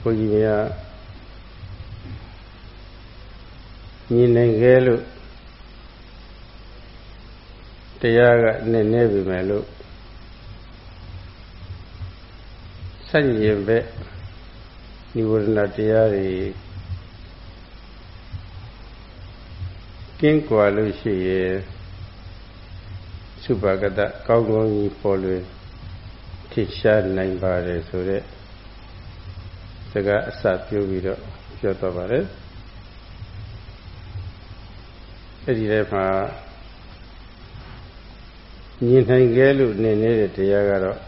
ဘုန်းကြီးများညီနိုင်ခဲ့လို့တရားကနည်းနည်းပြီမယ်လို့ဆန့်ကျင်ဘက်និဝရဏတရားတွေကင်းကွာလို့ရှိရင်သုဘဂတကောင်းကောင်းကြီးပေါ်လွင်ထိရှားနိုင်ပါတယ်ဆိုတဲ့ စကားအစပြုပြီးတော့ပြောတော့ပါတယ်အဲ့ဒီထဲမှာမြင်နိုင်ခဲ့လို့နေနေတဲ့တရားကတော့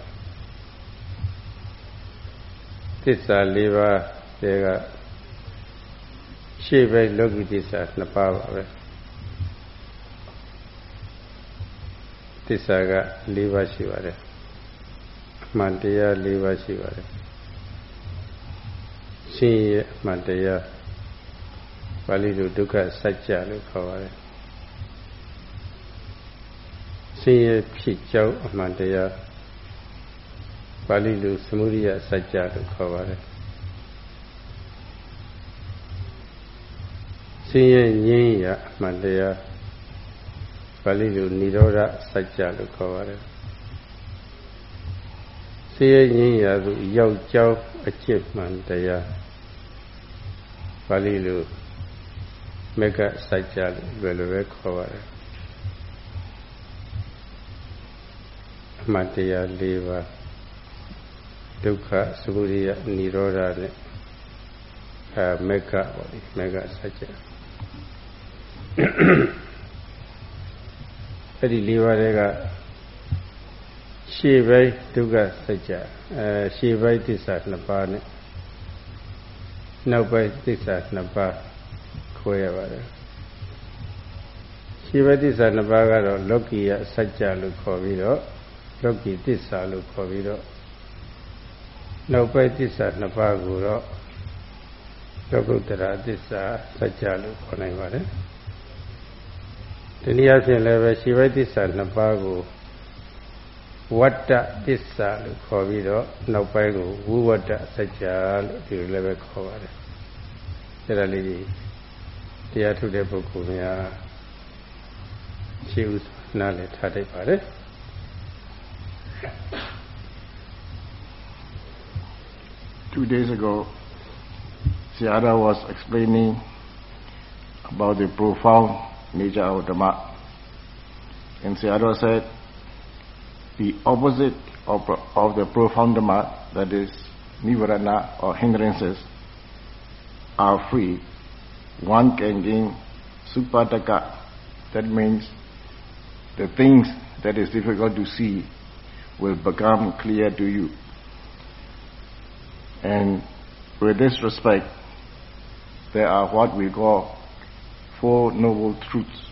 သစ္စာ၄ပါးတွေကရှေ့ဘက်လောကီသစ္စာ၂ပါးပါပဲသစ္စာက၄ပါးရှိပါတယ်အမှန်တရား၄ပါးရှိပါတယ်ရှ င်းရဲ့အမှန်တရားပါဠိလိုဒုက္ခစัจ जा လို့ခေါ်ပါတယ်ရှင်းရဲ့ဖြစ်ကြောင်းအမှန်တရားပါဠိလိုသမုဒိယစัจ जा လို့ခေါ်ပါတယ်ရှင်းရဲ့ငြင်းရအမှန်တရားပါဠိလိုនិရောဓစัจ जा လို့ခေါ်ပါတယ်ရှင်းရဲ့ငြင်းရသူရောက်ကြောင်းအကျင့်မှန်တရား ပါဠိလိုမေကစိုက်ကြလို့လွယ်လွယ်ပဲခေါ်ပါတယ်အမှတ်တရား၄ပါးဒုက္ခသုရိယនិရောဓနဲ့အဲမေကပေါ့ဒီမေကစိုက်ကြအဲ့ဒီ၄ပါးတွေကရှေ့ပိုင်းဒုက္ခစိုက်ကြအဲရှေ့ပိုင်းသစ္စာ၂ပါးနဲ့ နောက်ပိုင်းသစ္စာ၂ပါးခွဲရပါတယ်ရှေ့ပိုင်းသစ္စာ၂ပါးကတော့လောကီယစัจ जा လို့ခေါ်ပြီးတော့လောကီသစ္စာလို့ခေါ်ပြီးတော့နောက်ပိုင်းသစ္စာနှစ်ပါးကိုတော့လောကုတ္တရာသစ္စာစัจ जा လို့ခေါ်နိုင်ပါတယ်ဒီနည်းအားဖြင့်လည်းပဲရှိပိုင်းသစ္စာနှစ်ပါးကို ဝတ္တသစ္စာလို့ခေါ်ပြီးတော့နောက်ပိုင်းကိုဝိဝတ္တစัจ जा လို့ဒီလိုလည်းပဲခေါ်ပါတယ်အဲ့ဒါလေးကြီးတရားထုတဲ့ပုဂ္ဂိုလ်များရှိဥနားလည်ထားတတ်ပါတယ် Two days ago, Siara was explaining about the profound nature of Dhamma. And Siara said, the opposite of, of the profound Dhamma, that is Nivarana or hindrances, are free. One can gain Supadaka, that means the things that is difficult to see will become clear to you. And with this respect, there are what we call Four Noble Truths.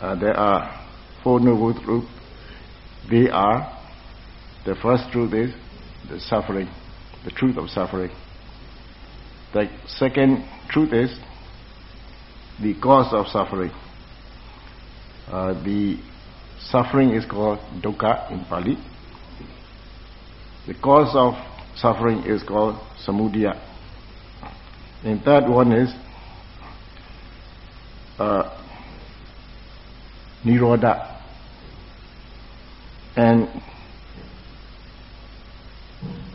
Uh, there are Four Noble Truths. They are, the first truth is the suffering, the truth of suffering. The second truth is the cause of suffering. Uh, the suffering is called dukkha in Pali. The cause of suffering is called samudaya. And third one is uh, nirodha. And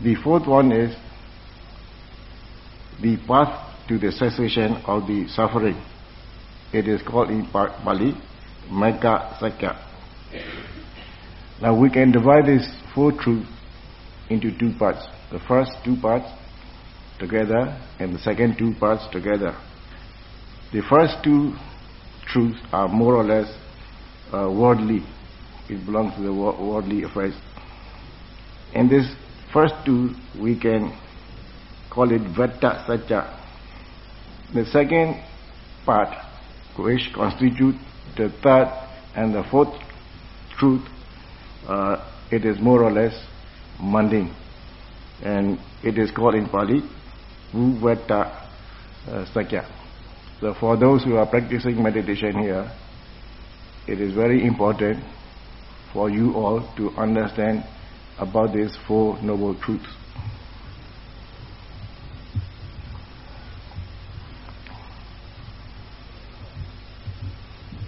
the fourth one is the path to the cessation of the suffering. It is called in Pali Magga Sakya. Now we can divide these four truths into two parts. The first two parts together and the second two parts together. The first two truths are more or less uh, worldly. It belongs to the worldly affairs. And this first two we can call it Vata Satya. The second part, which constitute the third and the fourth truth, uh, it is more or less mundane. And it is called in Pali, Vuvata uh. So for those who are practicing meditation here, it is very important for you all to understand about these four noble truths.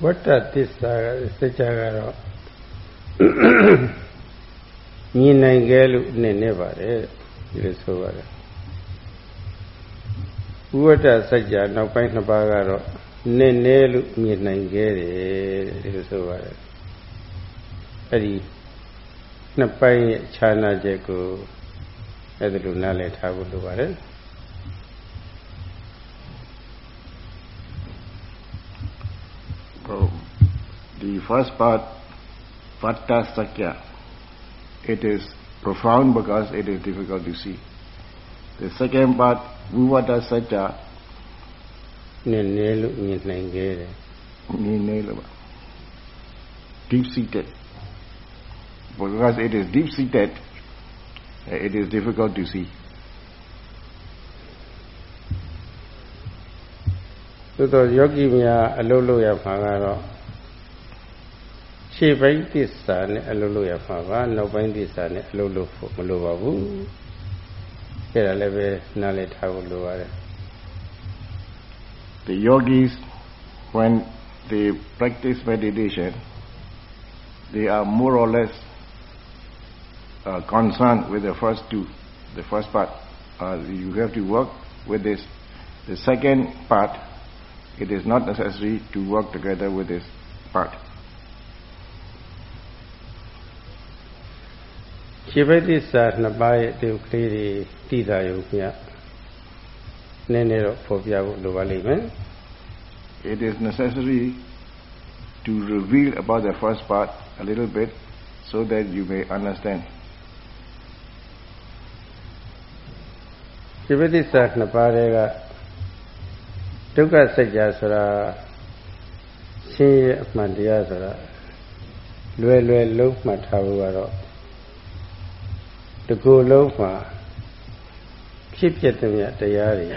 What are these sajaga? မြင်နိုင်ကြလို့နဲ့နဲ့ပါတယ်ဒီလိုဆိုပါတယ်ဥဝတ္တစัจ जा နောက်ပိုင်းနှစ်ပါးကတော့နဲ့နဲ့လို့မြင်နိုင်ကြတယ်ဒီလိုဆိုပါတယ် အဲ့ဒီနှစ်ပိုင်းရဲ့ခြားနာချက်ကိုအဲ့ဒါလိုနားလည်ထားဖို့လိုပါတယ် So, the first part, Vatta Sakya, it is profound because it is difficult to see. The second part, Vivada Satya, နည်းနည်းလို့မြင်နိုင်ခဲ့တယ် deep seated. Because it is deep seated, it is difficult to see. သို့တော့ယောဂီများအလုပ်လုပ်ရမှာကတော့ရှေ့ပိုင်းသစ္စာနဲ့အလုပ်လုပ်ရမှာပါနောက်ပိုင်းသစ္စာနဲ့အလုပ်လုပ်ဖို့မလိုပါဘူးအဲ့ဒါလည်းပဲနားလည်ထားဖို့လိုပါတယ် The yogis, when they practice meditation, they are more or less uh, concerned with the first two, the first part. Uh, you have to work with this. The second part, it is not necessary to work together with this part. It is necessary to reveal about the first part a little bit so that you may understand ဒီပฏิစ္စာနှစ်ပါးတွေကဒုက္ခစัจ जा ဆိုတာရှင်းရဲ့အမှန်တရားဆိုတာလွယ်လွယ်လုံးမှတ်ထားဖို့ကတော့တကူလုံးမှာဖြစ်ဖြစ်တဲ့မြတ်တရားတွေ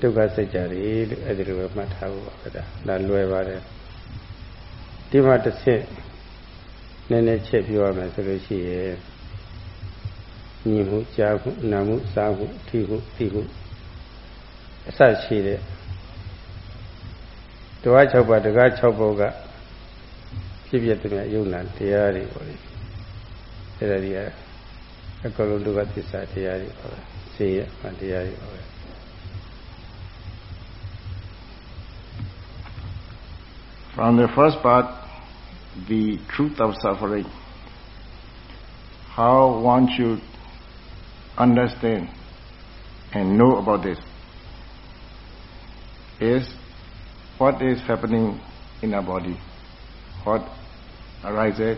ဒုက္ခစัจ जा တွေလို့အဲ့ဒီလိုပဲမှတ်ထားဖို့ပါပဲဒါဒါလွယ်ပါတယ်ဒီမှာတစ်ဆင့်နည်းနည်းချက်ပြောရမယ်ဆိုလို့ရှိရင် မြင်မှုကြားမှုနာမှုစားမှုထိမှုသိမှုအစရှိတဲ့တဝါ6ပါးတကား6ပုဒ်ကဖြစ်ဖြစ်တဲ့ယုံနာတရားတွေပေါ့လေအဲ့ဒါတွေကအကလုံးဒုက္ခသစ္စာတရားတွေပါပဲစေရမှတရားတွေပါပဲ From the first part, the truth of suffering, how one should understand and know about this is what is happening in our body, what arises,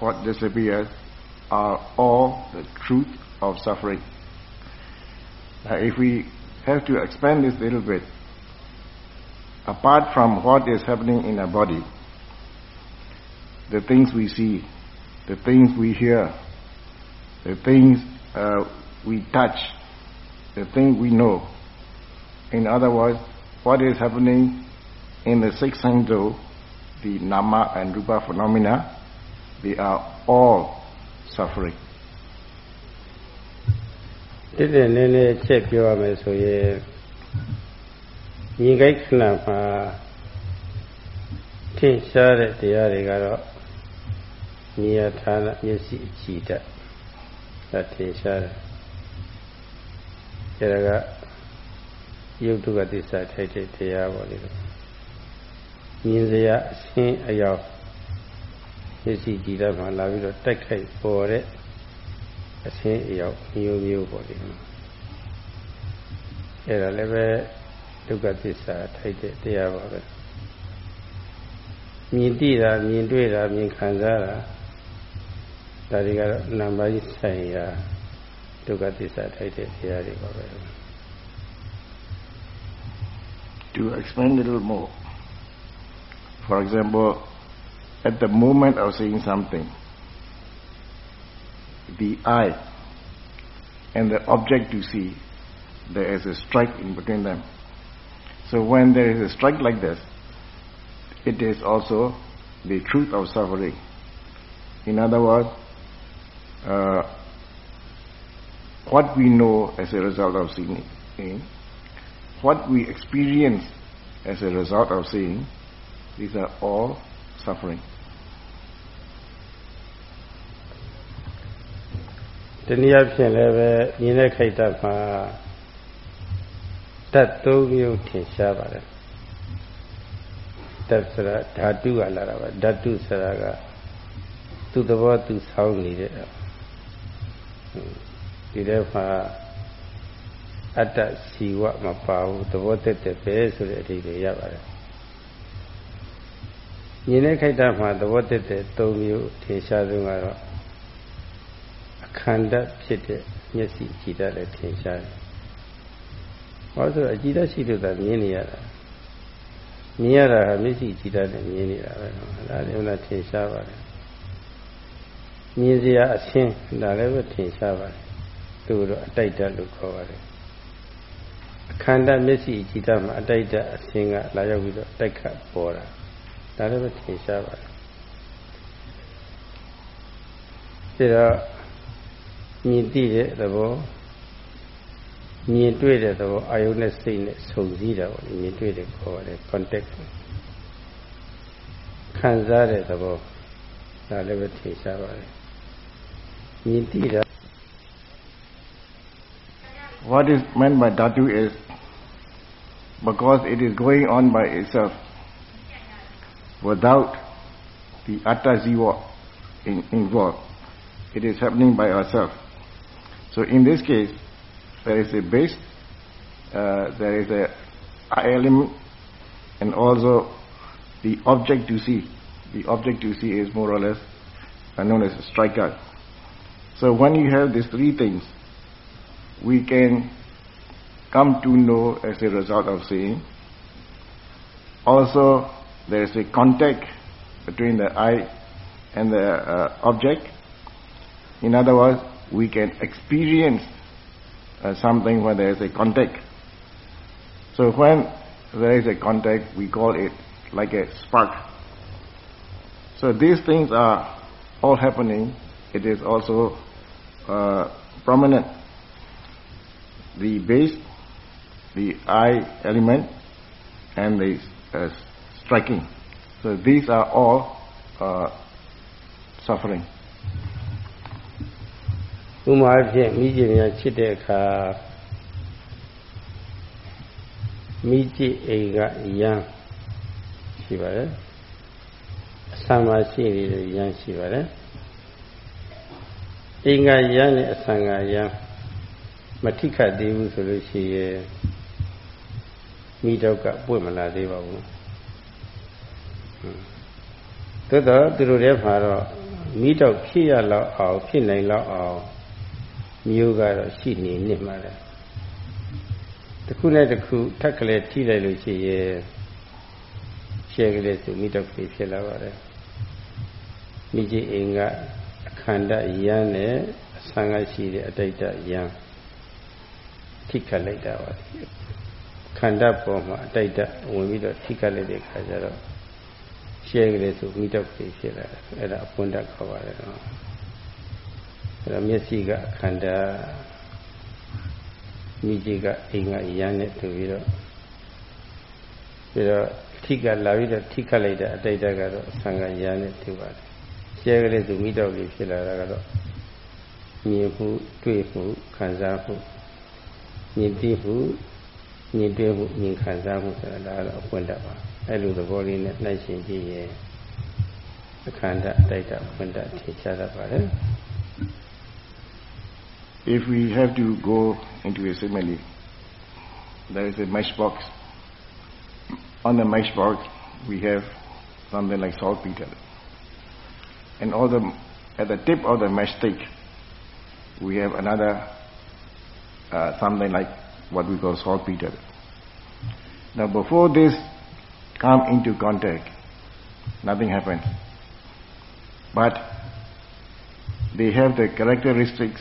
what disappears, are all the truth of suffering. Uh, if we have to expand this a little bit, apart from what is happening in our body, the things we see, the things we hear, the things uh, we touch, the things we know. In other words, what is happening in the six senses, the nama and rupa phenomena, they are all suffering. တည်တဲ့နည်းနည်းချက်ပြောရမယ်ဆိုရင်ညီကိခဏမှာထင်ရှားတဲ့တရားတွေကတော့ညီယဌာနမျက်စိအကြည့်တတ် ဒါထင်ရှားတယ်ဒါကယုတ်တုကသစ္စာထိုက်တဲ့တရားပေါ့လေမြင်စရာအရှင်းအယောင်မျက်စိကြည့်တတ်မှလာပြီးတော့တိုက်ခိုက်ပေါ်တဲ့အရှင်းအယောင်မျိုးမျိုးပေါ့လေအဲ့ဒါလည်းပဲဒုက္ခသစ္စာထိုက်တဲ့တရားပါပဲမြင်တိတာမြင်တွေ့တာမြင်ခံစားတာ ဒါတွေကတော့နာမကြီးဆိုင်ရာဒုက္ခသစ္စာထိုက်တဲ့တရားတွေပါပဲ To explain a little more, for example, at the moment of seeing something, the eye and the object you see, there is a strike in between them. So when there is a strike like this, it is also the truth of suffering. In other words, uh, what we know as a result of seeing, what we experience as a result of seeing, These are all suffering. တနည်းအားဖြင့်လည်းပဲမြင်တဲ့ခိုက်တာမှာတတ်သုံးမျိုးထင်ရှားပါတယ်တတ်ဆိုတာဓာတုကလာတာပါဓာတုဆိုတာကသူ့သဘောသူဆောင်းနေတဲ့ ဒီတဲ့မှာအတ္တစီဝမပါဘူးသဘောတက်တက်ပဲဆိုတဲ့အဓိပ္ပာယ်ရပါတယ်မြင်တဲ့ခိုက်တာမှာသဘောတက်တဲ့၃မျိုးထင်ရှားဆုံးကတော့အခန္ဓာဖြစ်တဲ့မျက်စိကြည်တတ်တဲ့ထင်ရှားတယ်။ဘာလို့ဆိုတော့အကြည်တတ်ရှိလို့သာမြင်နေရတာ။မြင်ရတာကမျက်စိကြည်တတ်နဲ့မြင်နေတာပဲနော်။ဒါလည်းလည်းထင်ရှားပါတယ်။ မြင်စရာအရှင်းဒါလည်းပဲထင်ရှားပါတယ်။သူတို့အတိုက်တတ်လို့ခေါ်ပါတယ်။အခန္ဓာမျက်စိကြည်တတ်မှာအတိုက်တတ်အရှင်းကလာရောက်ပြီးတော့တိုက်ခတ်ပေါ်တာ။ဒါလည်းပဲထင်ရှားပါတယ်။ဒါတော့မြင်သိတဲ့သဘောမြင်တွေ့တဲ့သဘောအာယုနဲ့စိတ်နဲ့ဆုံစည်းတာပေါ့မြင်တွေ့တဲ့ခေါ်တယ် contact ခံစားတဲ့သဘောဒါလည်းပဲထင်ရှားပါတယ် Uh, what is meant by dhatu is because it is going on by itself without the atta jiva in, involved. It is happening by ourselves. So in this case, there is a base, uh, there is a element, and also the object to see. The object to see is more or less known as a strikeout. So when you have these three things, we can come to know as a result of seeing. Also, there is a contact between the eye and the uh, object. In other words, we can experience uh, something when there is a contact. So when there is a contact, we call it like a spark. So these things are all happening. It is also uh, prominent. The base, the eye element, and the uh, striking. So these are all uh, suffering. ဥမာအဖြစ်မိကျင်များချစ်တဲ့အခါမိကျင်အိမ်ကရမ်းရှိပါတယ်အဆံမှာရှိနေတဲ့ရမ်းရှိပါတယ် အိမ်ကရမ်းနဲ့အဆံကရမ်းမထိခတ်သေးဘူးဆိုလို့ရှိရင်မိတော့ကပွင့်မလာသေးပါဘူးသို့တော့သူတို့လည်းမှာတော့မိတော့ဖြစ်ရလောက်အောင်ဖြစ်နိုင်လောက်အောင်မျိုးကတော့ရှိနေနေမှာလေတစ်ခုနဲ့တစ်ခုထပ်ကလေးထိလိုက်လို့ရှိရဲ့ရှယ်ကလေးဆိုမိတော့ပြေဖြစ်လာပါတယ်မိကြီးအိမ်ကအခ န္ဓာယမ်းနဲ့အဆံကရှိတဲ့အတိတ်တယမ်းထိခတ်လိုက်တာပါခန္ဓာပေါ်မှာအတိတ်တဝင်ပြီးတော့ထိခတ်လိုက်တဲ့ခါကျတော့ရှယ်ကလေးဆိုမိတော့ပြေဖြစ်လာတယ်အဲ့ဒါအပွင့်တက်ခေါ်ပါတယ်နော်အဲ့တော့မျက်စိကခန္ဓာမိကြီးကအိမ်ကရမ်းနဲ့တူပြီးတော့ပြီးတော့ထိကလာပြီးတော့ထိခတ်လိုက်တဲ့အတိတ်ကတော့ဆံကရမ်းနဲ့တူပါတယ် ရှဲကလေးဆိုမိတော့လေးဖြစ်လာတာကတော့မြင်မှုတွေ့မှုခံစားမှုမြင်သိမှုမြင်တွေ့မှုမြင်ခံစားမှုဆိုတာဒါကတော့အပွင့်တတ်ပါအဲ့လိုသဘောလေးနဲ့နှိုက်ရှင်ကြည့်ရင်အခန္ဓာအတိတ်အပွင့်တတ်ထင်ရှားတတ်ပါတယ် if we have to go into a simile, there is a mesh box. On the mesh box, we have something like saltpeter. And all the, at the tip of the mesh stick, we have another uh, something like what we call saltpeter. Now before this come into contact, nothing happens. But they have the characteristics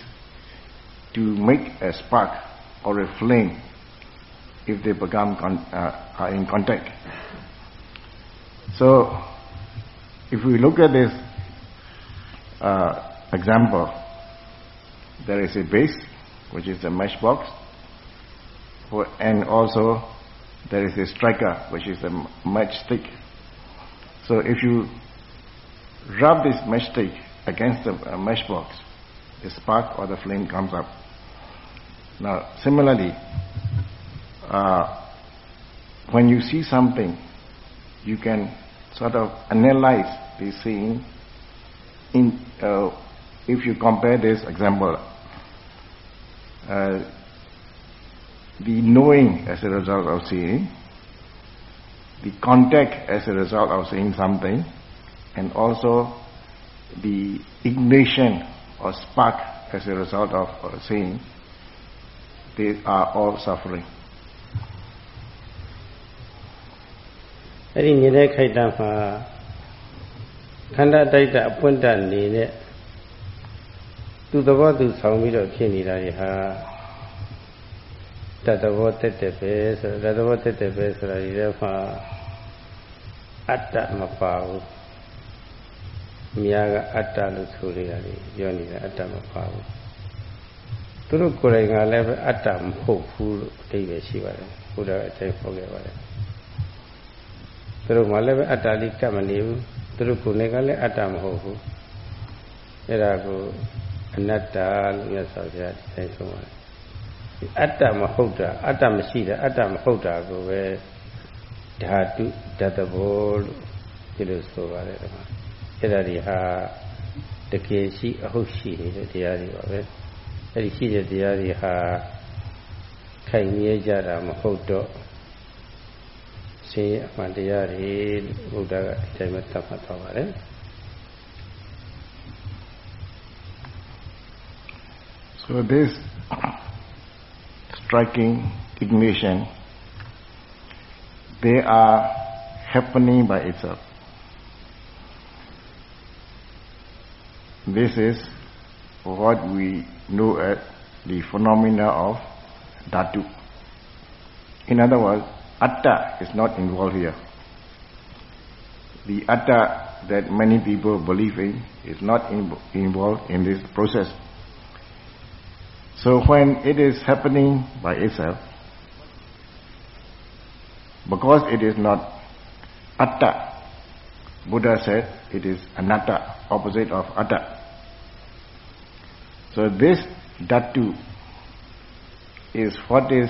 to make a spark or a flame if they become con- uh, are in contact. So, if we look at this uh, example, there is a base, which is a mesh box, and also there is a striker, which is a matchstick. So if you rub this matchstick against the uh, matchbox, the spark or the flame comes up. Now, similarly, uh, when you see something, you can sort of analyze the scene in, uh, if you compare this example, uh, the knowing as a result of seeing, the contact as a result of seeing something, and also the ignition or spark as a result of uh, seeing, they are all suffering. အဲ့ဒီမြင်တဲ့ခိုက်တံမှာ ခန္ဓာတိုက်တာအပွင့်တနေတဲ့သူသဘောသူဆောင်ပြီးတော့ဖြစ်နေတာတွေဟာတတဘောတက်တက်ပဲဆိုတော့တတဘောတက်တက်ပဲဆိုတာဒီထဲမှာအတ္တမပါဘူးမြားကအတ္တလို့ဆိုရတာလေပြောနေတာအတ္တမပါဘူးသူတို့ကိုယ်တိုင်ကလည်းပဲအတ္တမဟုတ်ဘူးလို့အဓိပ္ပာယ်ရှိပါတယ်ဘုရားအတိုင်းဟောခဲ့ပါတယ်သူတို့မှလည်းပဲအတ္တလေးကပ်မနေဘူး သူတို့ကိုယ်နဲ့ကလည်းအတ္တမဟုတ်ဘူးအဲ့ဒါကိုအနတ္တလို့မြတ်စွာဘုရားတိုင်းဆုံးပါတယ်အတ္တမဟုတ်တာအတ္တမရှိတာအတ္တမဟုတ်တာကိုပဲဓာတုဓာတဘောလို့ဒီလိုဆိုပါတယ်ဒီမှာအဲ့ဒါတွေဟာတကယ်ရှိအဟုတ်ရှိနေတဲ့တရားတွေပါပဲအဲ့ဒီရှိတဲ့တရားတွေဟာခိုင်မြဲကြတာမဟုတ်တော့ ရှင်းအမှန်တရားတွေဘုရားကဒီတိုင်းပဲသတ်မှတ်သွားပါတယ် So this striking ignition, they are happening by itself. This is what we know as the phenomena of dhatu. In other words, atta is not involved here. The atta that many people believe in is not in, involved in this process. So when it is happening by itself, because it is not atta, Buddha said it is anatta, opposite of atta. So this dhatu is what is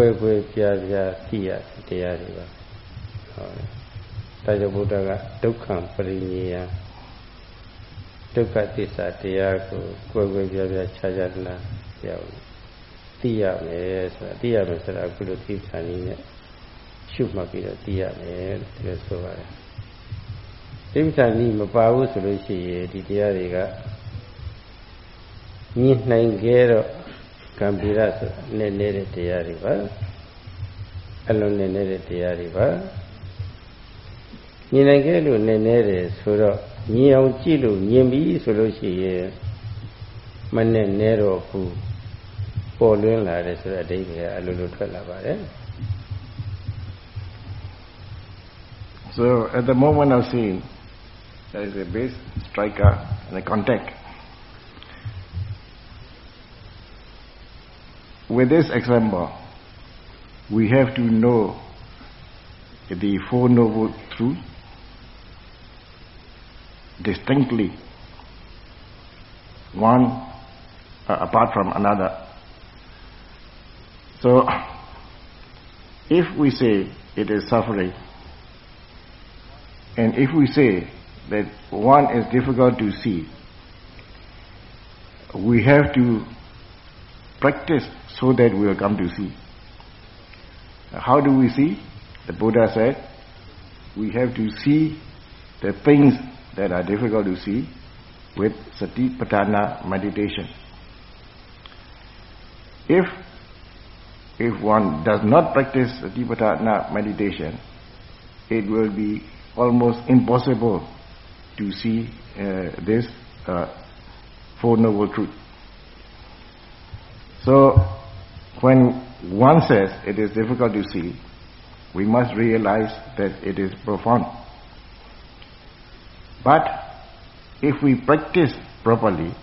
ကွယ်ကွယ်ပြားပြားသိရတရားတွေပါဟုတ်တယ်ဒါကြောင့်ဘုရားကဒုက္ခပရိညေယဒုက္ခသစ္စာတရားကိုကွယ်ကွယ်ပြားပြားခြားခြားနာရောက်သိရမယ်ဆိုတာသိရမယ်ဆိုတာအခုလိုသိချာနည်းနဲ့ရှုမှတ်ပြီးတော့သိရမယ်လို့ဆိုပါတယ်သိချာနည်းမပါဘူးဆိုလို့ရှိရင်ဒီတရားတွေကမြင်နိုင်ခဲ့တော့ ကံပိရဆိုနည်းနည်းတဲ့တရားတွေပါအလုံးနည်းနည်းတဲ့တရားတွေပါမြင်နိုင်ခဲ့လို့နည်းနည်းတယ်ဆိုတော့မြင်အောင်ကြည့်လို့မြင်ပြီဆိုလို့ရှိရင်မနဲ့နဲတော့ဘူးပေါ်လွင်လာတယ်ဆိုတဲ့အဓိပ္ပာယ်အလိုလိုထွက်လာပါတယ် So at the moment of seeing, there is a base, striker, and a contact. With this example, we have to know the Four Noble Truths distinctly, one uh, apart from another. So, if we say it is suffering, and if we say that one is difficult to see, we have to practice so that we will come to see. How do we see? The Buddha said, we have to see the things that are difficult to see with satipatthana meditation. If if one does not practice satipatthana meditation, it will be almost impossible to see uh, this uh, Four Noble Truth. So, when one says it is difficult to see, we must realize that it is profound. But if we practice properly,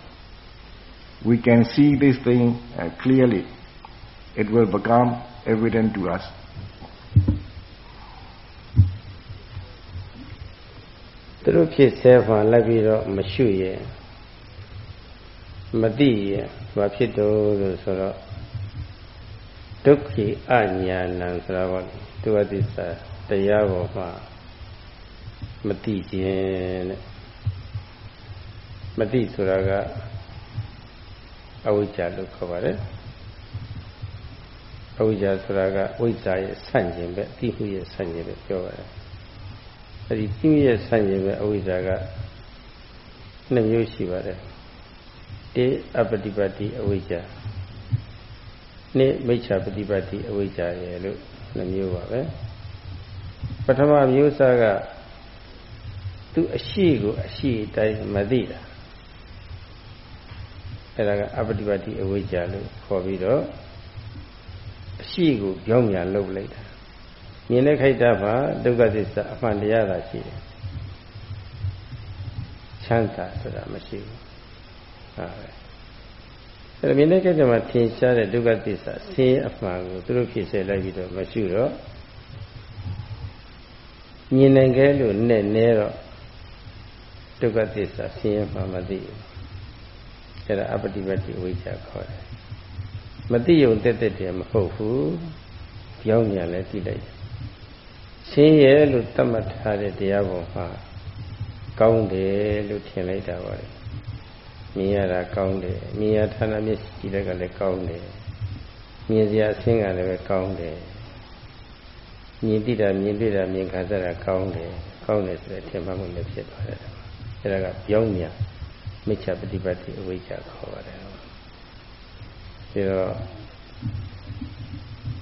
we can see this thing uh, clearly. It will become evident to us. သူတို့ဖြစ်ဆဲမှလိုက်ပြီးတော့မရှုရဲ့မသိရဲ့ဘာဖြစ်တော့လို့ဆိုတော့ ဒုက္ခိအညာဏံဆိုတာပေါ့သူဝတိစာတရားပေါ်မှာမသိခြင်းတဲ့မသိဆိုတာကအဝိဇ္ဇာလို့ခေါ်ပါတယ်အဝိဇ္ဇာဆိုတာကဝိဇ္ဇာရဲ့ဆန့်ကျင်ပဲအသိမှုရဲ့ဆန့်ကျင်ပဲပြောပါတယ်အဲဒီသိမှုရဲ့ဆန့်ကျင်ပဲအဝိဇ္ဇာကနှစ်မျိုးရှိပါတယ်တေအပတိပတိအဝိဇ္ဇာ နှစ်မိစ္ဆာပฏิပတ်တိအဝိဇ္ဇာရဲ့လို့နှမျိုးပါပဲပထမမျိုးစားကသူအရှိကိုအရှိတိုင်းမသိတာအဲ့ဒါကအပฏิပတ်တိအဝိဇ္ဇာလို့ခေါ်ပြီးတော့အရှိကိုပြောင်းပြန်လုပ်လိုက်တာမြင်တဲ့ခိုက်တာမှာဒုက္ခသစ္စာအမှန်တရားသာရှိတယ်ချမ်းသာဆိုတာမရှိဘူးဟာပဲ အဲ့ဒါမြင်တဲ့ခိုက်တာမှာထင်ရှားတဲ့ဒုက္ခသစ္စာဆင်းရဲအမှန်ကိုသူတို့ဖြစ်စေလိုက်ပြီးတော့မရှိတော့မြင်နိုင်ခဲ့လို့နဲ့နဲတော့ဒုက္ခသစ္စာဆင်းရဲမှမသိဘူးအဲ့ဒါအပတိပတိဝိချာခေါ်တယ်မသိုံတက်တက်တည်းမဟုတ်ဘူးပြောင်းပြန်လဲသိလိုက်ဆင်းရဲလို့သတ်မှတ်ထားတဲ့တရားပေါ်မှာကောင်းတယ်လို့ထင်လိုက်တာပါလေ မြင်ရတာကောင်းတယ်မြင်ရဌာနမျက်စိကြည့်လိုက်ကလည်းကောင်းတယ်မြင်စရာအဆင်းကလည်းပဲကောင်းတယ်မြင်တိတာမြင်တွေ့တာမြင်ခံစားတာကောင်းတယ်ကောင်းတယ်ဆိုတဲ့ထင်မှတ်မှုလည်းဖြစ်သွားတယ်အဲဒါကပြောင်းမြန်မိစ္ဆာပฏิပတ်တိအဝိဇ္ဇာခေါ်ပါတယ်ဒါတော့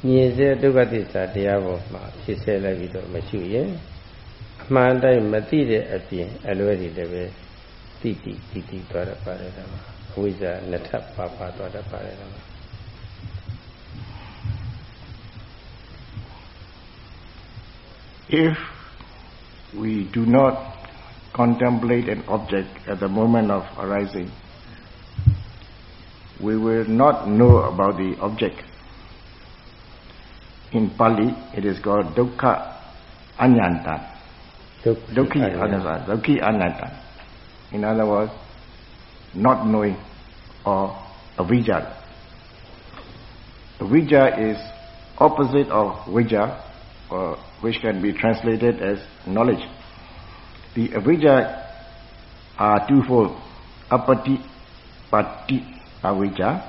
မြင်စေဒုက္ခသစ္စာတရားပေါ်မှာဖြစ်ဆဲလိုက်ပြီးတော့မရှိရင်အမှန်တိုင်းမသိတဲ့အပြင်အလွဲတွေလည်းပဲ တိတိတိတိသွားရပါတယ်ဒါမှာအဝိဇ္ဇာနှစ်ထပ်ပါပါသွားတတ်ပါတယ်ဒါမှာ If we do not contemplate an object at the moment of arising, we will not know about the object. In Pali, it is called dukkha anyanta. Dukkhi anyanta. Dukkhi anyanta. In other words, not knowing or avijja. Avijja is opposite of vijja, which can be translated as knowledge. The avijja are twofold, apati pati avijja,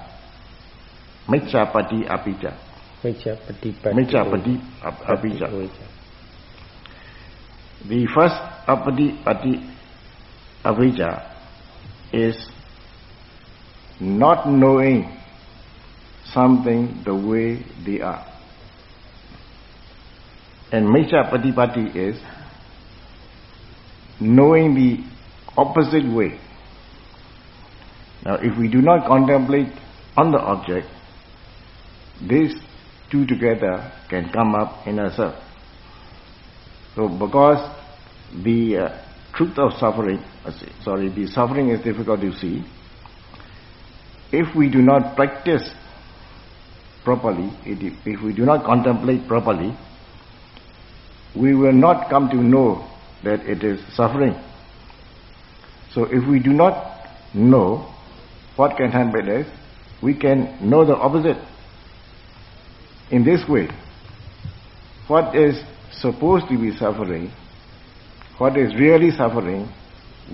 mecha pati avijja. mecha pati pati avijja. The first apati pati avijja is not knowing something the way they are. And Micca Patipati is knowing the opposite way. Now, if we do not contemplate on the object, these two together can come up in ourselves. So, because the uh, truth of suffering, uh, sorry, the suffering is difficult to see, if we do not practice properly, if we do not contemplate properly, we will not come to know that it is suffering. So if we do not know what can happen is, we can know the opposite. In this way, what is supposed to be suffering, what is really suffering,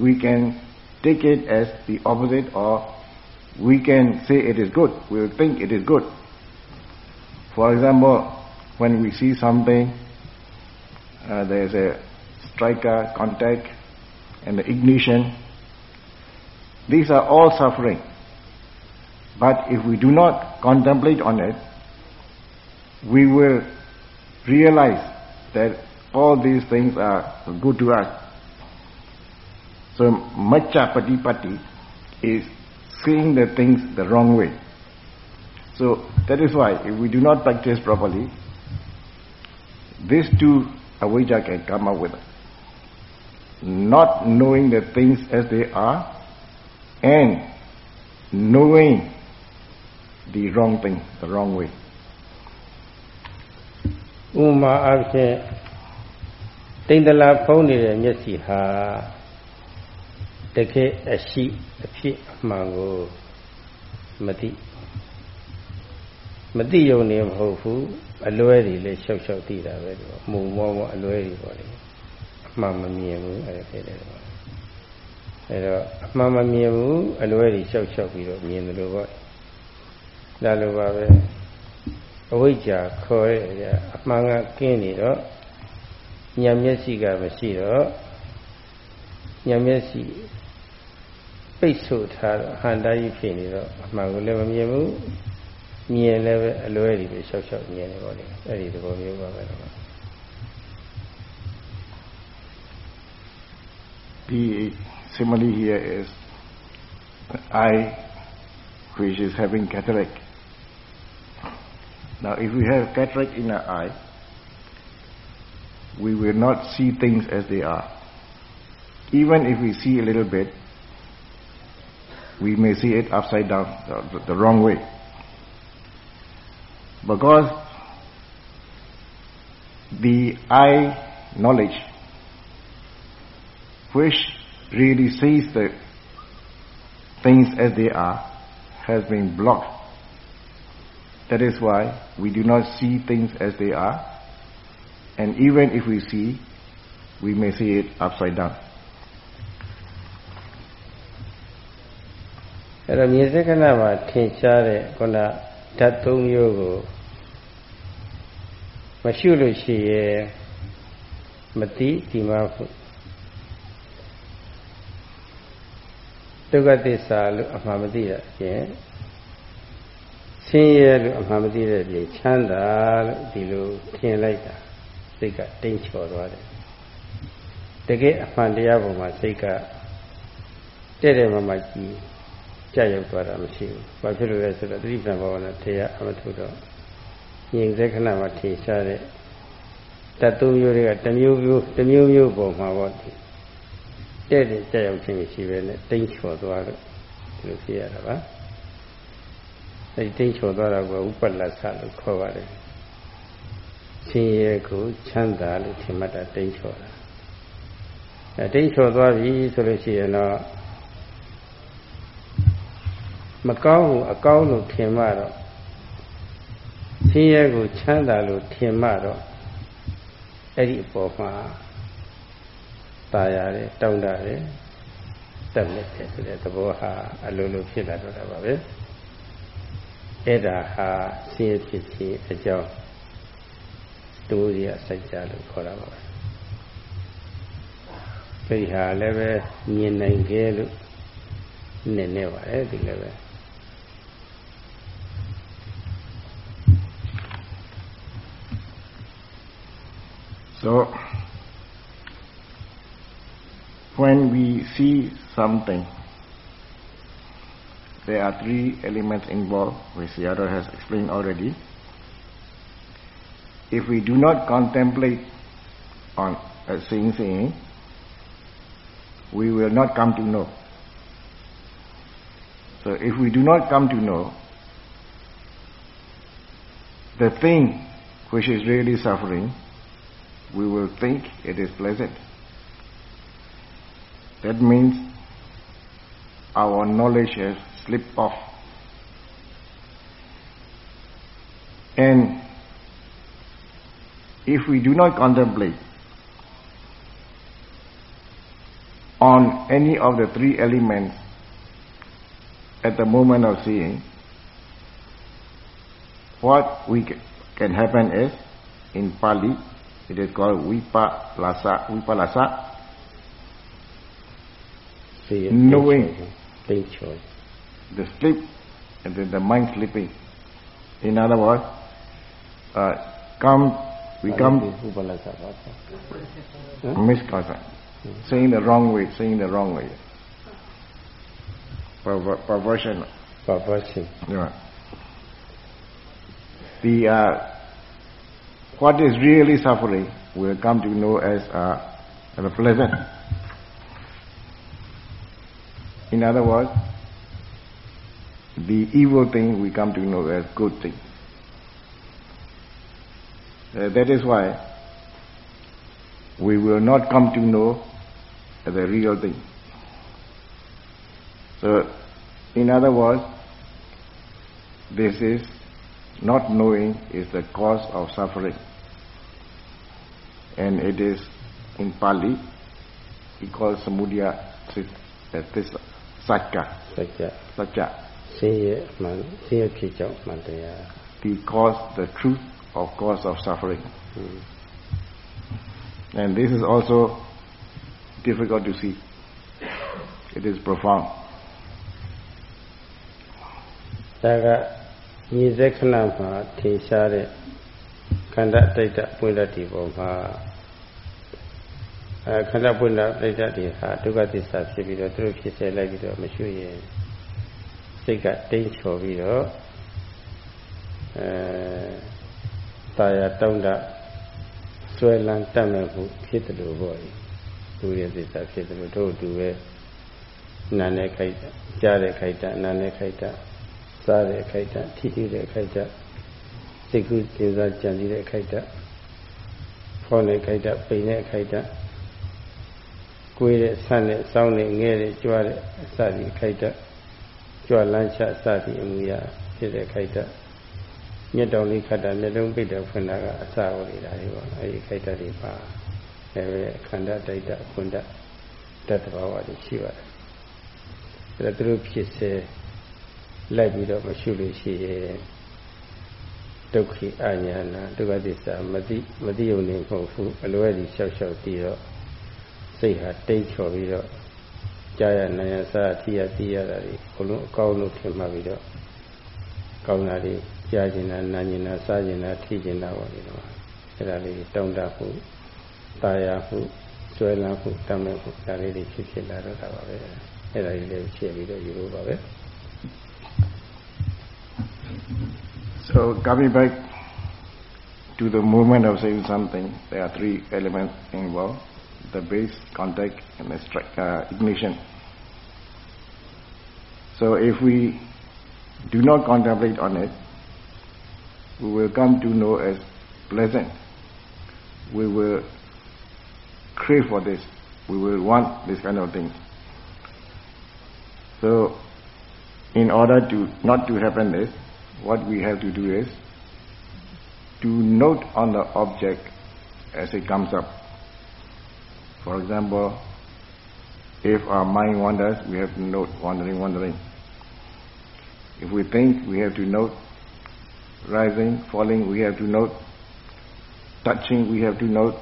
we can take it as the opposite or we can say it is good. We will think it is good. For example, when we see something uh, there is a striker, contact, and the ignition. These are all suffering. But if we do not contemplate on it, we will realize that all these things are good to us. So Macca Patipatti is seeing the things the wrong way. So that is why if we do not practice properly, these two avijja can come up with not knowing the things as they are and knowing the wrong thing, the wrong way. ဥမာအဖြစ် တိမ်တလာဖုံးနေတဲ့မျက်စိဟာတကယ်အရှိအဖြစ်အမှန်ကိုမသိမသိယုံနေမဟုတ်ဘူးအလွဲတွေလည်းရှောက်ရှောက်သိတာပဲဒီမုံမောမောအလွဲတွေပေါ့လေအမှန်မမြင်ဘူးအဲ့ဒါဖြစ်တယ်ပေါ့အဲ့တော့အမှန်မမြင်ဘူးအလွဲတွေရှောက်ရှောက်ပြီးတော့မြင်တယ်လို့ပေါ့ဒါလိုပါပဲအဝိဇ္ဇာခေါ်တဲ့အမှန်ကကင်းနေတော့ ညာမျက်စိကမရှိတော့ညာမျက်စိပိတ်ဆို့ထားတော့ဟန်တာကြီးဖြစ်နေတော့အမှန်ကိုလည်းမမြင်ဘူးမြင်လည်းပဲအလွဲတွေပဲရှောက်ရှောက်မြင်နေပါလေအဲ့ဒီသဘောမျိုးပါပဲတော့ The simile here is eye which is having cataract. Now if we have cataract in our eye, we will not see things as they are. Even if we see a little bit, we may see it upside down, the, the wrong way. Because the eye knowledge, which really sees the things as they are, has been blocked. That is why we do not see things as they are, and even if we see, we may see it upside down. အဲ့တော့မြေစက္ကနမှာထင်ရှားတဲ့ခုနဓာတ်သုံးမျိုးကိုမရှုလို့ရှိရဲ့မတိဒီမှာဒုက္ခသစ္စာလို့အမှန်မသိတာဖြင့်ဆင်းရဲလို့အမှန်မသိတဲ့ပြင်ချမ်းသာလို့ဒီလိုထင်လိုက်တာ စိတ်ကတိမ်ချော်သွားတယ်တကယ်အမှန်တရားပေါ်မှာစိတ်ကတဲ့တဲ့မှာမှကြည်ကြာရောက်သွားတာမရှိဘူး။ဘာဖြစ်လို့လဲဆိုတော့သတိပ္ပံဘာဝနာတရားအမထုတော့ငြိမ်သက်ခဏမှာထင်ရှားတဲ့တတ်သုံးမျိုးတွေကတစ်မျိုးမျိုးတစ်မျိုးမျိုးပေါ်မှာပေါ့တဲ့တဲ့ကြာရောက်ခြင်းရှိပဲနဲ့တိမ့်ချော်သွားတော့ဒီလိုဖြစ်ရတာပါ။အဲဒီတိမ့်ချော်သွားတာကဥပလတ်ဆလို့ခေါ်ပါတယ်။ ရှင်ရဲ့ကိုချမ်းသာလို့ထင်မှတ်တာတိမ့်ချော်တာ။အဲတိမ့်ချော်သွားပြီဆိုလို့ရှိရင်တော့မကောင်းဘူးအကောင်းလို့ထင်မှတော့ဆင်းရဲကိုချမ်းသာလို့ထင်မှတော့အဲ့ဒီအပေါ်မှာตายရတယ်တောင်းတရတယ်တက်လက်တယ်ဆိုတဲ့သဘောဟာအလိုလိုဖြစ်လာတော့တာပါပဲအဲ့ဒါဟာဆင်းရဲဖြစ်ခြင်းအကြောင်း တူရစိုက်ကြလို့ခေါ်တာပါပဲဒီဟာလည်းပဲမြင်နိုင်ခဲ့လို့နည်းနည်းပါတယ်ဒီလည်းပဲ So, when we see something, there are three elements involved, which the other has explained already. If we do not contemplate on a seeing thing, we will not come to know. So if we do not come to know, the thing which is really suffering we will think it is pleasant. That means our knowledge has slipped off. And if we do not contemplate on any of the three elements at the moment of seeing, what we can happen is, in Pali, it is called vipalasa. Vipalasa. Knowing the sleep and then the mind sleeping. In other words, uh, come we come... Misconception. Saying the wrong way, saying the wrong way. Perversion. Perversion. Yeah. The, uh, what is really suffering will come to know as uh, the pleasant. In other words, the evil thing we come to know as good thing. Uh, that is why we will not come to know the real thing. So, in other words, this is not knowing is the cause of suffering. And it is in Pali, it called Samudaya Satya. Satya. Satya. See, The cause, the truth of cause of suffering. And this is also difficult to see. It is profound. ဒါကညီစက်ခဏမှာထင်ရှားတဲ့ခန္ဓာတိတ်တပွင့်တတ်ဒီပုံမှာအဲခန္ဓာပွင့်တတ်တိတ်တဒီဟာဒုက္ခသစ္စာဖြစ်ပြီးတော့သူတို့ဖြစ်စေလိုက်ပြီးတော့မရှိရင်စိတ်ကတိတ်ချော်ပြီးတော့အဲ တာယာတောင်းတဆွဲလန်းတတ်မဲ့မှုဖြစ်တယ်လို့ပေါ့လေသူရဲ့သစ္စာဖြစ်တယ်လို့တို့အတူပဲနာနဲ့ခိုက်တာကြားတဲ့ခိုက်တာနာနဲ့ခိုက်တာစားတဲ့အခိုက်အတန့်ထိထိတဲ့အခိုက်အတန့်စိတ်ကူးစဉ်းစားကြံစည်တဲ့အခိုက်အတန့်ဖောင်းတဲ့အခိုက်အတန့်ပိန်တဲ့အခိုက်အတန့်ကိုယ်ရဲ့ဆန့်တဲ့စောင်းတဲ့ငဲတဲ့ကြွားတဲ့အစသည်အခိုက်အတန့်ကြွလန်းချအစသည်အမူအရာဖြစ်တဲ့အခိုက်အတန့် မျက်တောင်လေးခတ်တာမျက်လုံးပိတ်တဲ့ဖွင့်တာကအစဝနေတာတွေပေါ့အဲဒီအခိုက်အတန့်တွေပါအဲခန္ဓာတိုက်တာခွန်တတ်တတ်တဘာဝတွေရှိပါတယ်အဲဒါသူတို့ဖြစ်စေလိုက်ပြီးတော့မရှိလို့ရှိရဲ့ဒုက္ခိအညာနာဒုက္ခသစ္စာမသိမသိုံနေမဟုတ်ဘူးအလွယ်ကြီးလျှောက်လျှောက်တည်တော့စိတ်ဟာတိတ်ချော်ပြီးတော့ကြာရနာရစာအထိရသိရတာဒီဘလုံးအကောင်းလို့ထင်မှပြီးတော့ကောင်းတာတွေ ကြားကျင်တာနာကျင်တာစားကျင်တာထိကျင်တာပေါ့ဒီတော့အဲ့ဒါလေးတောင်းတမှုတာယာမှုကျွဲလန်းမှုတတ်မဲ့မှုဒါလေးတွေဖြစ်ဖြစ်လာတော့တာပါပဲအဲ့ဒါကြီးလေးဖြစ်ပြီးတော့ယူလို့ပါပဲ So coming back to the movement of saying something, there are three elements involved: the base, contact, and the stri- uh, ignition. So if we do not contemplate on it, we will come to know as pleasant. We will crave for this. We will want this kind of thing. So, in order to not to happen this, what we have to do is to note on the object as it comes up. For example, if our mind wanders, we have to note wandering, wandering. If we think, we have to note rising, falling, we have to note touching, we have to note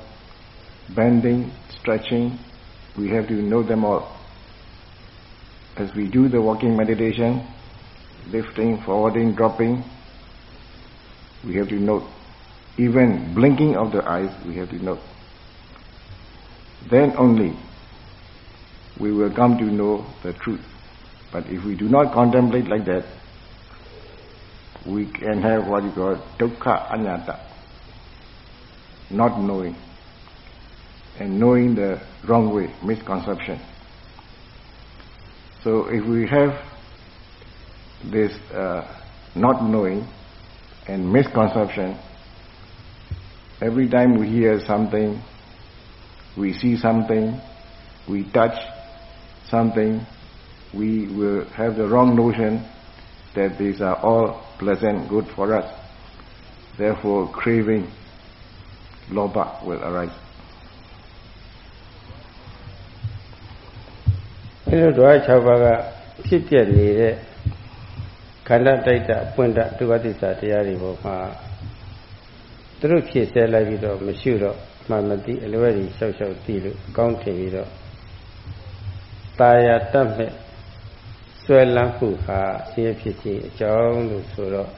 bending, stretching, we have to note them all. As we do the walking meditation, lifting, forwarding, dropping, we have to note. Even blinking of the eyes, we have to note. Then only we will come to know the truth. But if we do not contemplate like that, we can have what you call dukkha anyata, not knowing, and knowing the wrong way, misconception. So if we have this uh, not knowing and misconception, every time we hear something, we see something, we touch something, we will have the wrong notion that these are all pleasant, good for us. Therefore, craving, lobha will arise. အဲလိုတော့6ပါးကဖြစ်ပြနေတဲ့ခန္ဓာတိုက်တာပွင့်တာဒုက္ခသစ္စာတရားတွေပေါ်မှာသူတို့ဖြစ်ဆဲလိုက်ပြီးတော့မရှိတော့မှမသိအလွယ်ကြီးရှောက်ရှောက်သိလို့အကောင်းထင်ပြီးတော့ตาယာတတ်မဲ့ ဆွဲလန်းမှုဟာဆင်းရဲဖြစ်ခြင်းအကြောင်းလို့ဆိုတော့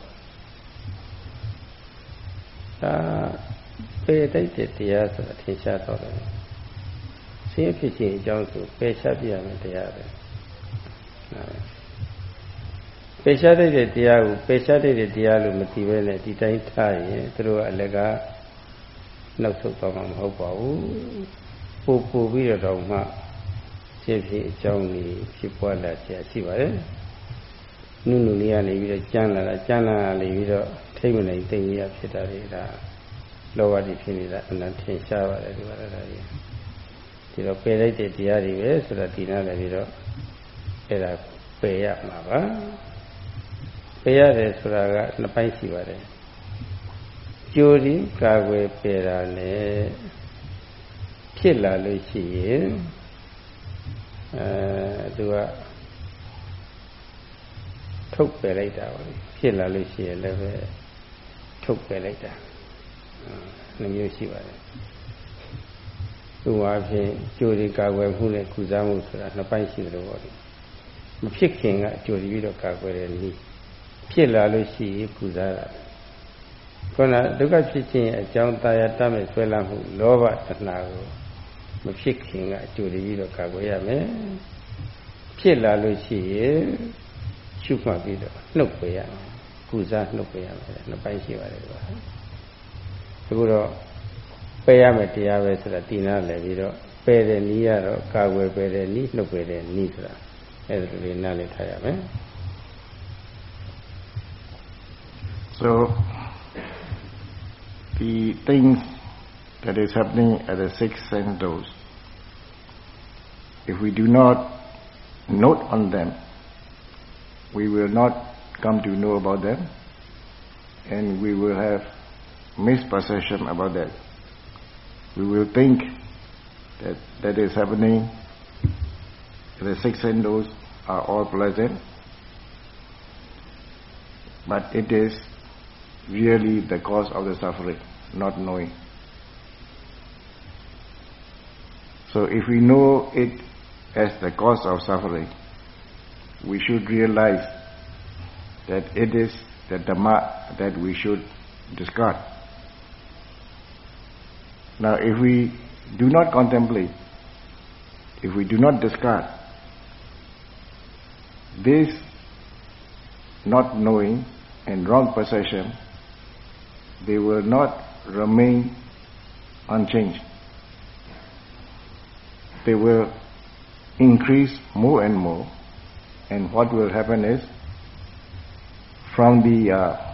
ဒါပပေတိုက်တဲ့တရားဆိုတာထင်ရှားတော့တယ်ဆင်းရဲဖြစ်ခြင်းအကြောင်းဆိုပယ်ရှားပြရမယ်တရားပဲပယ်ရှားတဲ့တရားကိုပယ်ရှားတဲ့တရားလို့မသိဘဲနဲ့ဒီတိုင်းထားရင်သူတို့ကအလကနောက်ဆုတ်သွားမှာမဟုတ်ပါဘူးပို့ပို့ပြီးတော့မှ ဖြစ်ဖြစ်အကြောင်းကြီးဖြစ်ပွားလာเสียရှိပါတယ်နုနုလေးကနေပြီးတော့ကြမ်းလာတာကြမ်းလာလေပြီးတော့ထိတ်မနိုင်သိရဖြစ်တာတွေဒါလောဘတွေဖြစ်နေတာအနန္ထင်ရှားပါတယ်ဒီမှာဒါကြီးဒီတော့ပယ်လိုက်တဲ့တရားတွေပဲဆိုတော့ဒီနာလည်းပြီးတော့အဲ့ဒါပယ်ရမှာပါပယ်ရတယ်ဆိုတာကနှစ်ပိုင်းရှိပါတယ်ကြိုဒီကာကွယ်ပယ်တာနဲ့ဖြစ်လာလို့ရှိရင် အဲသူကထုတ်ပယ်လိုက်တာပါဖြစ်လာလို့ရှိရင်လည်းပဲထုတ်ပယ်လိုက်တာနှမျိုးရှိပါတယ်သူ့အဖြစ်ကြိုဒီကာကွယ်မှုနဲ့ကုစားမှုဆိုတာနှစ်ပိုင်းရှိတယ်လို့ပေါ့လေမဖြစ်ခင်ကကြိုဒီပြီးတော့ကာကွယ်တယ်နည်းဖြစ်လာလို့ရှိရင်ကုစားတာခုနဒုက္ခဖြစ်ခြင်းအကြောင်းတရားတတ်မဲ့ဆွဲလာမှုလောဘတဏှာကို မဖြစ်ခင်ကအကျိုးတပြီးတော့ကာကွယ်ရမယ်ဖြစ်လာလို့ရှိရင်ရှုမှတ်ပြီးတော့နှုတ်ပေးရမယ်ကုစားနှုတ်ပေးရမယ်နှစ်ပိုင်းရှိပါတယ်ကွာအခုတော့ပယ်ရမယ်တရားပဲဆိုတာတည်နာလည်းပြီးတော့ပယ်တဲ့နည်းကတော့ကာကွယ်ပယ်တဲ့နည်းနှုတ်ပယ်တဲ့နည်းဆိုတာအဲ့ဒါလေးနားလည်ထားရမယ် So the things that is happening at the sixth sense. If we do not note on them, we will not come to know about them and we will have misperception about that. We will think that that is happening, the six sense are all pleasant, but it is really the cause of the suffering, not knowing. So if we know it as the cause of suffering, we should realize that it is the Dhamma that we should discard. Now if we do not contemplate, if we do not discard, this not knowing and wrong perception, they will not remain unchanged they will increase more and more. And what will happen is from the uh,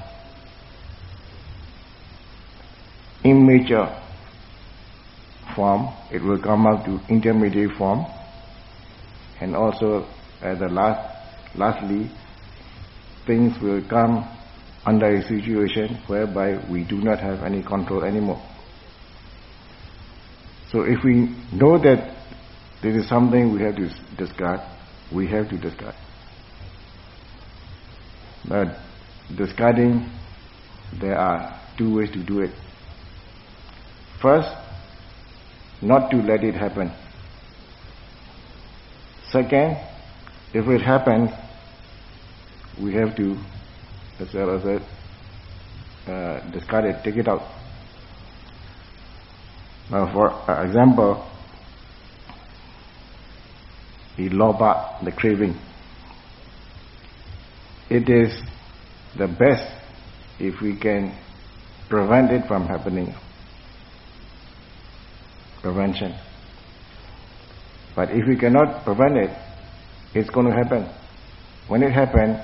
immature form it will come up to intermediate form. And also at the last lastly things will come under a situation whereby we do not have any control anymore. So if we know that this is something we have to discard. We have to discard. But discarding, there are two ways to do it. First, not to let it happen. Second, if it happens, we have to, as well as uh, discard it, take it out. Now, for example, the lobha, the craving. It is the best if we can prevent it from happening. Prevention. But if we cannot prevent it, it's going to happen. When it happens,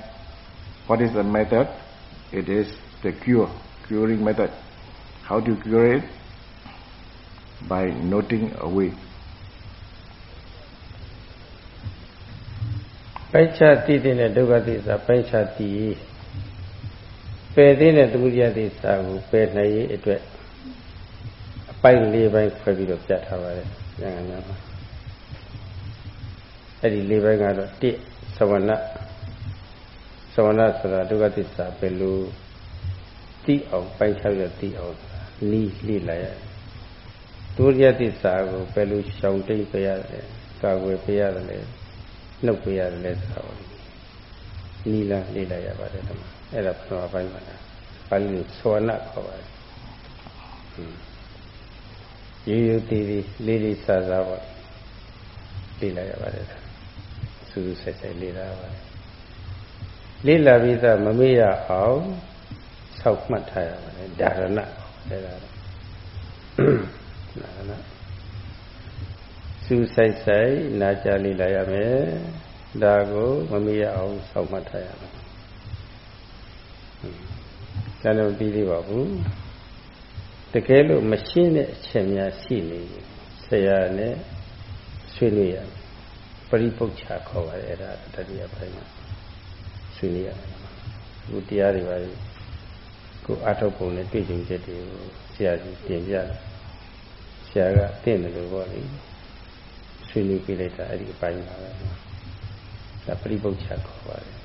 what is the method? It is the cure, curing method. How do you cure it? By noting away. ပိုက်ချတိတဲ့ဒုက္ခသစ္စာပိုက်ချတိပယ်သေးတဲ့သမုဒယသစ္စာကိုပယ်နိုင်ရေးအတွက်အပိုက်၄ပိုင်းခွဲပြီးတော့ပြတ်ထားပါတယ်ဉာဏ်ဉာဏ်မှာအဲ့ဒီ၄ပိုင်းကတော့၁သဝနသဝနဆိုတာဒုက္ခသစ္စာပဲလို့သိအောင်ပိုက်ချရသိအောင်နီးလိလာရတယ်ဒုတိယသစ္စာကိုပဲလို့ရှောင်တိတ်ပြရတယ်ကာကွယ်ပြရတယ် နှုတ်ပေးရတယ်လဲဆိုတော့နီလာလေးလိုက်ရပါတယ်ဓမ္မအဲ့ဒါပထမပိုင်းမှာပါဠိလိုသောနခေါ်ပါတယ်ရိုးရိုးသေးသေးလေးလေးစားစားပေါ့လေ့လာရပါတယ်စူးစူးဆက်ဆက်လေ့လာရပါတယ်လေ့လာပြီးသားမမေ့ရအောင်ဆောက်မှတ်ထားရပါတယ်ဒါရဏအဲ့ဒါဒါရဏ စူးဆိုင်ဆိုင်နာကြလေ့လာရမယ်ဒါကိုမမေ့ရအောင်ဆောက်မှတ်ထားရမယ်ဒါလည်းပြီးသေးပါဘူးတကယ်လို့မရှင်းတဲ့အချက်များရှိနေဆရာနဲ့ဆွေးနွေးရမယ်ပရိပုတ်ချခေါ်ပါတယ်အဲ့ဒါတတိယပိုင်းမှာဆွေးနွေးရမယ်ခုတရားတွေပါကိုအထောက်ပုံနဲ့တွေ့ကြုံချက်တွေကိုဆရာကြီးတင်ပြတယ်ဆရာကတင့်တယ်လို့ပြောလေ ဆွေးနွေးပြလိုက်တာအဲ့ဒီအပိုင်းပါပဲဒါပရိပုတ်ချခေါ်ပါတယ်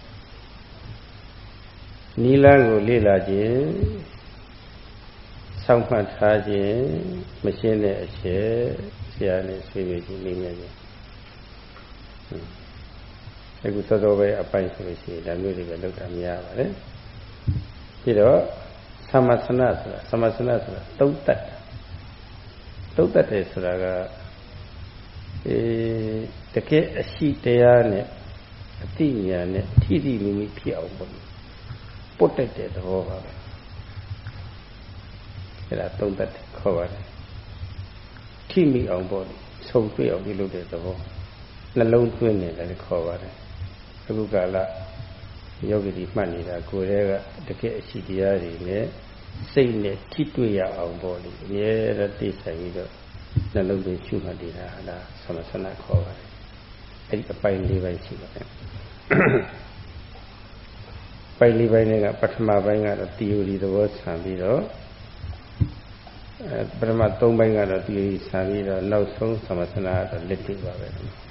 နီလန်းကိုလေ့လာခြင်းစောင့်မှတ်ထားခြင်းမရှင်းတဲ့အချက်ဆရာနဲ့ဆွေးနွေးခြင်းလေးများခြင်းအခုစောစောပဲအပိုင်းဆိုလို့ရှိရင်ဒါမျိုးတွေပဲလောက်တာများပါတယ်ပြီးတော့သမသနာဆိုတာသမသနာဆိုတာတုတ်တက်တုတ်တက်တယ်ဆိုတာက အဲတကယ်အရှိတရားနဲ့အတိညာနဲ့ထိတိမိမိဖြစ်အောင်ပေါ့ပုတ်တက်တဲ့သဘောပါပဲအဲ့ဒါသုံးသက်ခေါ်ပါတယ်ထိမိအောင်ပေါ့ဆုံတွေ့အောင်ဒီလိုတဲ့သဘောနှလုံးသွင်းနေတယ်ခေါ်ပါတယ်အခုကာလယောဂီဒီမှတ်နေတာကိုယ်တည်းကတကယ်အရှိတရားတွေနဲ့စိတ်နဲ့ထိတွေ့ရအောင်ပေါ့လေအမြဲတမ်းသိဆိုင်ပြီးတော့ နှလုံးသွင်းရှုမှတ်နေတာဟာလားသမဆနာခေါ်ပါတယ်အဲ့ဒီအပိုင်းလေးပိုင်းရှိပါတယ်ပိုင်လေးပိုင်းကပထမပိုင်းကတော့ theory သဘောဆံပြီးတော့အဲပထမ၃ပိုင်းကတော့ theory ဆံပြီးတော့နောက်ဆုံးသမဆနာကတော့လက်တွေ့ပါပဲ။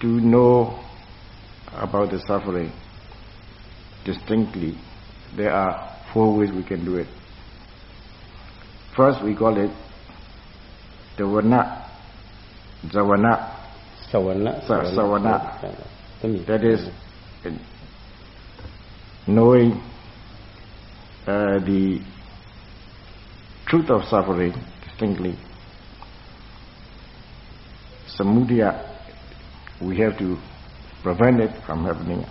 to know about the suffering distinctly, there are four ways we can do it. First, we call it Dawana, Zawana, Sawana, Sa- Sawana. That is knowing uh, the truth of suffering distinctly. Samudaya we have to prevent it from happening.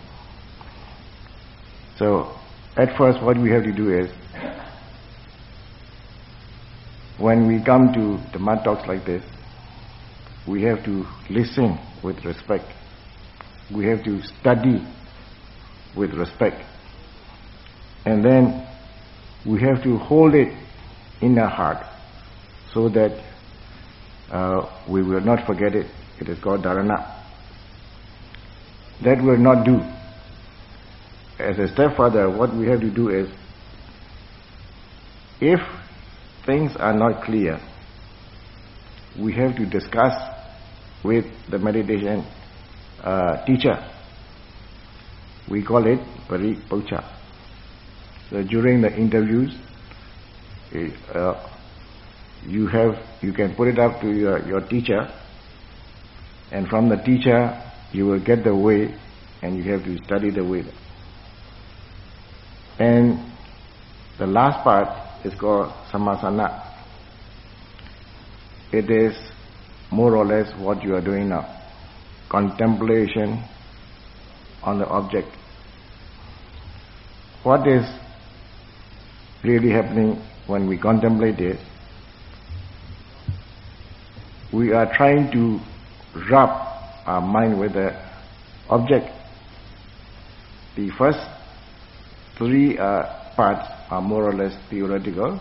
So, at first what we have to do is, when we come to the mud talks like this, we have to listen with respect. We have to study with respect. And then we have to hold it in our heart so that uh, we will not forget it. It is called dharana. That will not do. As a stepfather, what we have to do is, if things are not clear, we have to discuss with the meditation uh, teacher. We call it Paripuccha. So during the interviews, uh, you have you can put it up to your, your teacher, and from the teacher you will get the way and you have to study the way. And the last part is called sammasana. It is more or less what you are doing now. Contemplation on the object. What is really happening when we contemplate this? We are trying to rub our mind with the object. The first three uh, parts are more or less theoretical,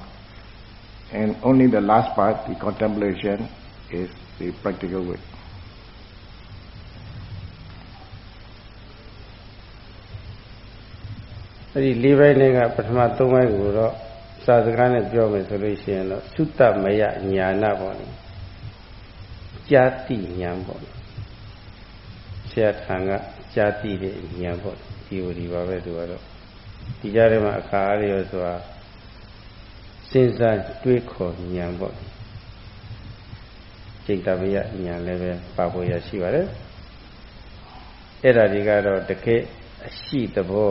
and only the last part, the contemplation, is the practical way. အဲ့ဒီ၄ဘိုင်းတွေကပထမ၃ဘိုင်းကိုတော့စာစကားနဲ့ပြောမယ်ဆိုလို့ရှိရင်တော့သုတမယညာနာပေါ့လေကြာတိညာပေါ့လေ ဆရာထံကကြာတိတဲ့ညာပေါ့ဒီဟိုဒီပါပဲသူကတော့ဒီကြားထဲမှာအခါအားရဆိုတာစဉ်းစားတွေးခေါ်ညာပေါ့စိတ်တမယညာလည်းပဲပါပေါ်ရရှိပါတယ်အဲ့ဒါတွေကတော့တကယ်အရှိတဘော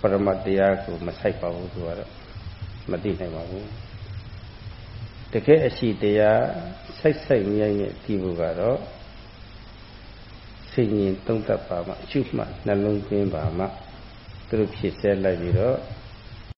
ပရမတ်တရားကိုမဆိုင်ပါဘူးသူကတော့မသိနိုင်ပါဘူးတကယ်အရှိတရားစိုက်စိုက်မြိုင်ရဲ့ဒီဘုကတော့ စိတ်ငြိမ်သုံးသပ်ပါမှရှုမှနှလုံးသွင်းပါမှသူတို့ဖြစ်ဆဲလိုက်ပြီးတော့